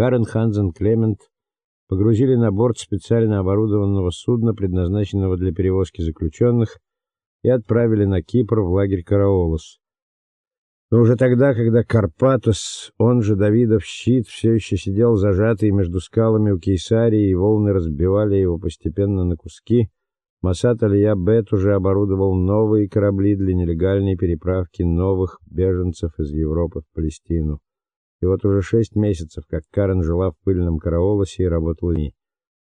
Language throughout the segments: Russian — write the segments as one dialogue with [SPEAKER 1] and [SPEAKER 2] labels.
[SPEAKER 1] Карен Хансен Клемент погрузили на борт специально оборудованного судна, предназначенного для перевозки заключенных, и отправили на Кипр в лагерь Караолос. Но уже тогда, когда Карпатос, он же Давидов щит, все еще сидел зажатый между скалами у Кейсарии, и волны разбивали его постепенно на куски, Масад Алия Бет уже оборудовал новые корабли для нелегальной переправки новых беженцев из Европы в Палестину. И вот уже шесть месяцев, как Карен жила в пыльном Караолосе и работала ни.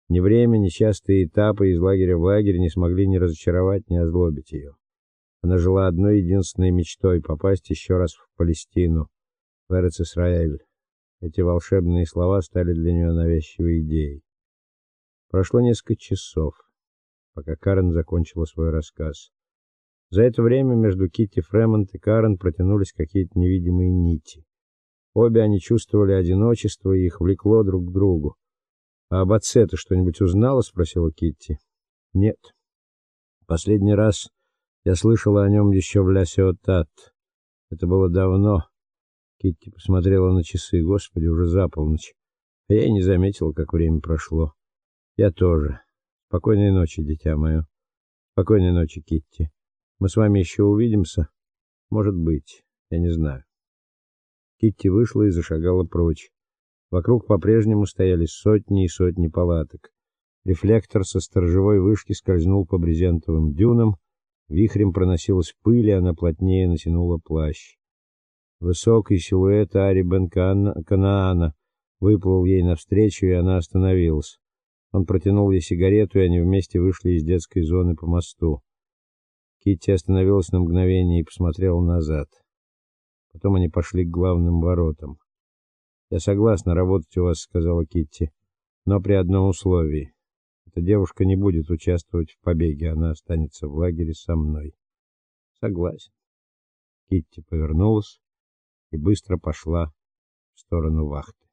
[SPEAKER 1] Ни время, ни частые этапы из лагеря в лагерь не смогли ни разочаровать, ни озлобить ее. Она жила одной единственной мечтой попасть еще раз в Палестину, в Эрец-Исраэль. Эти волшебные слова стали для нее навязчивой идеей. Прошло несколько часов, пока Карен закончила свой рассказ. За это время между Китти Фремонт и Карен протянулись какие-то невидимые нити. Обе они чувствовали одиночество, и их влекло друг к другу. А об отце ты что-нибудь узнала, спросила Китти. Нет. Последний раз я слышала о нем еще в Лясиотат. Это было давно. Китти посмотрела на часы. Господи, уже за полночь. А я не заметила, как время прошло. Я тоже. Спокойной ночи, дитя мое. Спокойной ночи, Китти. Мы с вами еще увидимся. Может быть, я не знаю. Китти вышла и зашагала прочь. Вокруг по-прежнему стояли сотни и сотни палаток. Рефлектор со сторожевой вышки скользнул по брезентовым дюнам, вихрем проносилась пыль, и она плотнее натянула плащ. Высокий силуэт Ари бен Канаана выплыл ей навстречу, и она остановилась. Он протянул ей сигарету, и они вместе вышли из детской зоны по мосту. Китти остановилась на мгновение и посмотрела назад. Потом они пошли к главным воротам. "Я согласна работать у вас", сказала Китти, "но при одном условии. Эта девушка не будет участвовать в побеге, она останется в лагере со мной". "Согласен". Китти повернулась и быстро пошла в сторону вахты.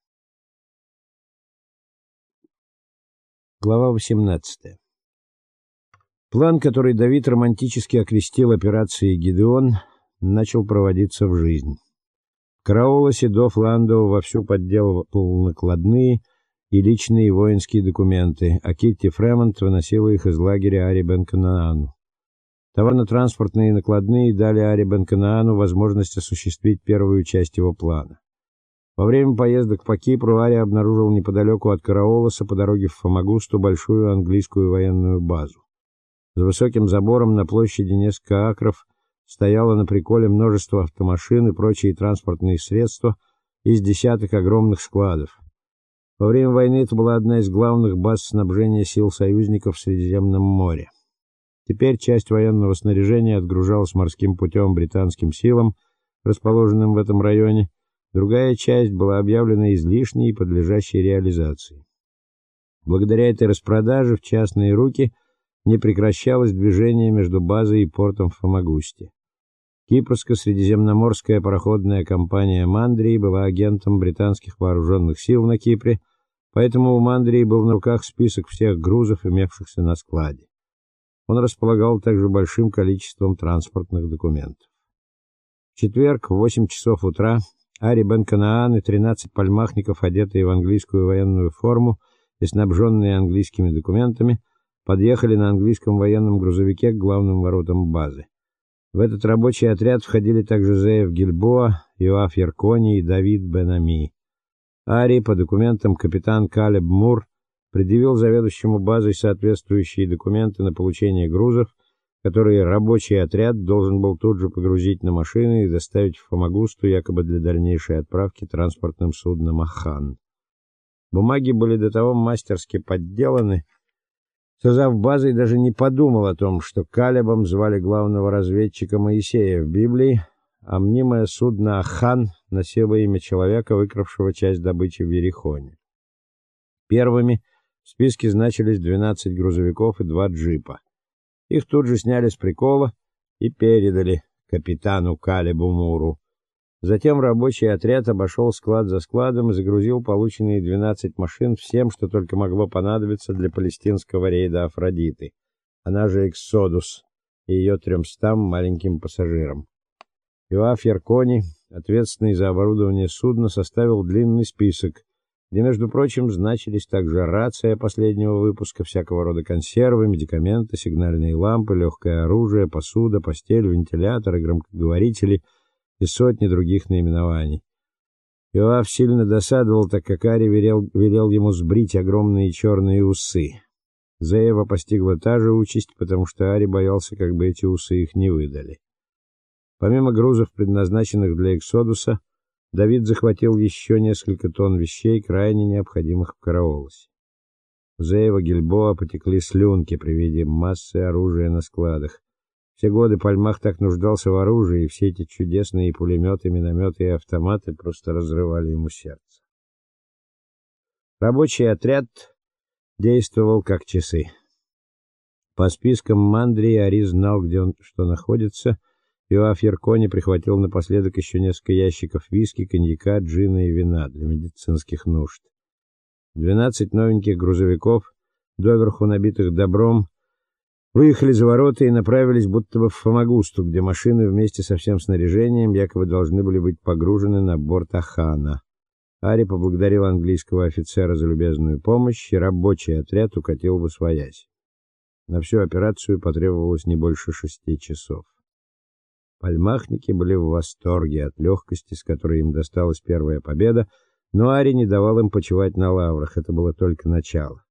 [SPEAKER 1] Глава 18. План, который Давид романтически окрестил операцией Гедеон, начал проводиться в жизнь. Караула Седов Ландов вовсю подделывал накладные и личные воинские документы, а Китти Фремонт выносила их из лагеря Ари Бен-Канаану. Товарно-транспортные накладные дали Ари Бен-Канаану возможность осуществить первую часть его плана. Во время поездок по Кипру Ари обнаружил неподалеку от Караолоса по дороге в Фомагусту большую английскую военную базу. За высоким забором на площади несколько акров стояло на приколе множество автомашин и прочие транспортные средства из десяток огромных складов. Во время войны это была одна из главных баз снабжения сил союзников в Средиземном море. Теперь часть военного снаряжения отгружалась морским путем британским силам, расположенным в этом районе. Другая часть была объявлена излишней и подлежащей реализации. Благодаря этой распродаже в частные руки не прекращалось движение между базой и портом в Фомагусте. Кипрско-средиземноморская пароходная компания Мандрии была агентом британских вооруженных сил на Кипре, поэтому у Мандрии был на руках список всех грузов, имевшихся на складе. Он располагал также большим количеством транспортных документов. В четверг в 8 часов утра Ари Бен-Канаан и 13 пальмахников, одетые в английскую военную форму и снабженные английскими документами, подъехали на английском военном грузовике к главным воротам базы. В этот рабочий отряд входили также Зеев Гильбоа, Иоаф Яркони и Давид Бенами. Ари по документам капитан Калеб Мур предъявил заведующему базой соответствующие документы на получение грузов, которые рабочий отряд должен был тут же погрузить на машины и доставить в Фомагусту якобы для дальнейшей отправки транспортным судном Ахан. Бумаги были до того мастерски подделаны, Созав базой даже не подумал о том, что Калебом звали главного разведчика Моисея в Библии, а мнимое судно Ахан носило имя человека, выкравшего часть добычи в Ерихоне. Первыми в списке значились 12 грузовиков и два джипа. Их тут же сняли с прикола и передали капитану Калебу Муру. Затем рабочий отряд обошел склад за складом и загрузил полученные 12 машин всем, что только могло понадобиться для палестинского рейда Афродиты, она же Эксодус, и ее тремстам маленьким пассажирам. Иоаф Яркони, ответственный за оборудование судна, составил длинный список, где, между прочим, значились также рация последнего выпуска, всякого рода консервы, медикаменты, сигнальные лампы, легкое оружие, посуда, постель, вентиляторы, громкоговорители и сотни других наименований. Иоав сильно досадовал, так как Ари велел, велел ему сбрить огромные черные усы. Зеева постигла та же участь, потому что Ари боялся, как бы эти усы их не выдали. Помимо грузов, предназначенных для Эксодуса, Давид захватил еще несколько тонн вещей, крайне необходимых в Караолосе. Зеева Гильбоа потекли слюнки при виде массы оружия на складах. Все годы Пальмах так нуждался в оружии, и все эти чудесные пулеметы, минометы и автоматы просто разрывали ему сердце. Рабочий отряд действовал как часы. По спискам Мандри Ари знал, где он что находится — Иоаф Яркони прихватил напоследок еще несколько ящиков виски, коньяка, джина и вина для медицинских нужд. Двенадцать новеньких грузовиков, доверху набитых добром, выехали за ворота и направились будто бы в Фомагусту, где машины вместе со всем снаряжением якобы должны были быть погружены на борт Ахана. Ари поблагодарил английского офицера за любезную помощь, и рабочий отряд укатил в Освоясь. На всю операцию потребовалось не больше шести часов. Пальмахники были в восторге от легкости, с которой им досталась первая победа, но Ари не давал им почивать на лаврах, это было только начало.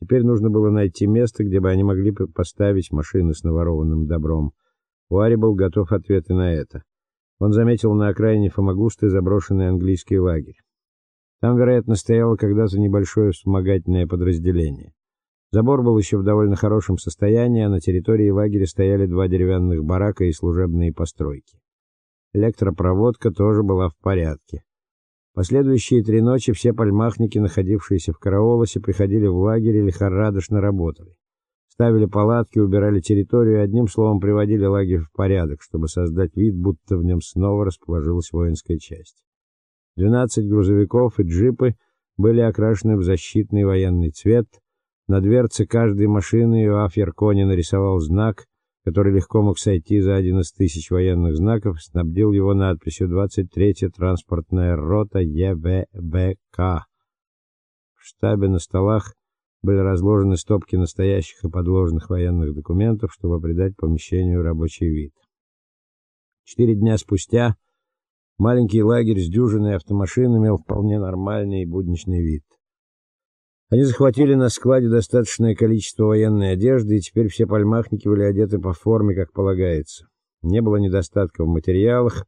[SPEAKER 1] Теперь нужно было найти место, где бы они могли поставить машины с наворованным добром. У Ари был готов ответы на это. Он заметил на окраине Фомагусты заброшенный английский лагерь. Там, вероятно, стояло когда-то небольшое вспомогательное подразделение. Забор был еще в довольно хорошем состоянии, а на территории лагеря стояли два деревянных барака и служебные постройки. Электропроводка тоже была в порядке. Последующие три ночи все пальмахники, находившиеся в Караолосе, приходили в лагерь и лихорадочно работали. Ставили палатки, убирали территорию и одним словом приводили лагерь в порядок, чтобы создать вид, будто в нем снова расположилась воинская часть. 12 грузовиков и джипы были окрашены в защитный военный цвет – на дверце каждой машины Иоаф Яркони нарисовал знак, который легко мог сойти за один из тысяч военных знаков, снабдил его надписью 23-я транспортная рота ЕВБК. В штабе на столах были разложены стопки настоящих и подложных военных документов, чтобы придать помещению рабочий вид. Четыре дня спустя маленький лагерь с дюжиной автомашин имел вполне нормальный и будничный вид. Они захватили на складе достаточное количество военной одежды, и теперь все пальмахники были одеты по форме, как полагается. Не было недостатка в материалах,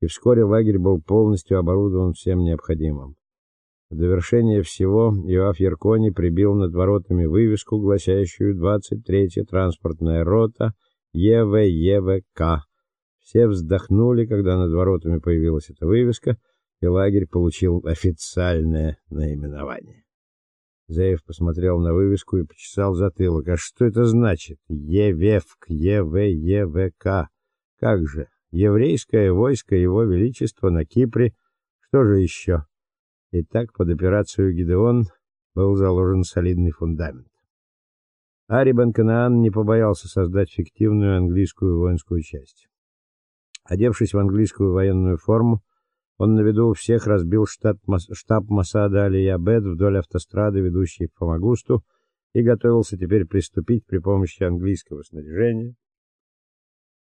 [SPEAKER 1] и вскоре лагерь был полностью оборудован всем необходимым. В довершение всего Иоаф Яркони прибил над воротами вывеску, гласящую «23-я транспортная рота ЕВЕВК». Все вздохнули, когда над воротами появилась эта вывеска, и лагерь получил официальное наименование. Заев посмотрел на вывеску и почесал затылок. А что это значит? ЕВЕВК, ЕВЕВК. Как же? Еврейское войско его величества на Кипре. Что же еще? Итак, под операцию Гидеон был заложен солидный фундамент. Ари Бен-Канаан не побоялся создать фиктивную английскую воинскую часть. Одевшись в английскую военную форму, он на виду у всех разбил штаб, штаб Масада Алиябед вдоль автострады, ведущей к Фомагусту, и готовился теперь приступить при помощи английского снаряжения